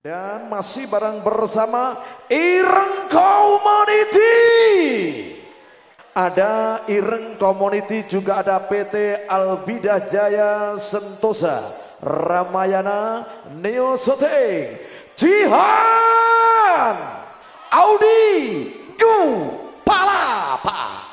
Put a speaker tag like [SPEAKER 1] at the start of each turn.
[SPEAKER 1] Dan masih bareng bersama Ireng Community. Ada Ireng Community juga ada PT Albidah Jaya Sentosa, Ramayana Neo Soteng, Jihan, Audi, Gu, Palapa.